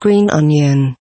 green onion.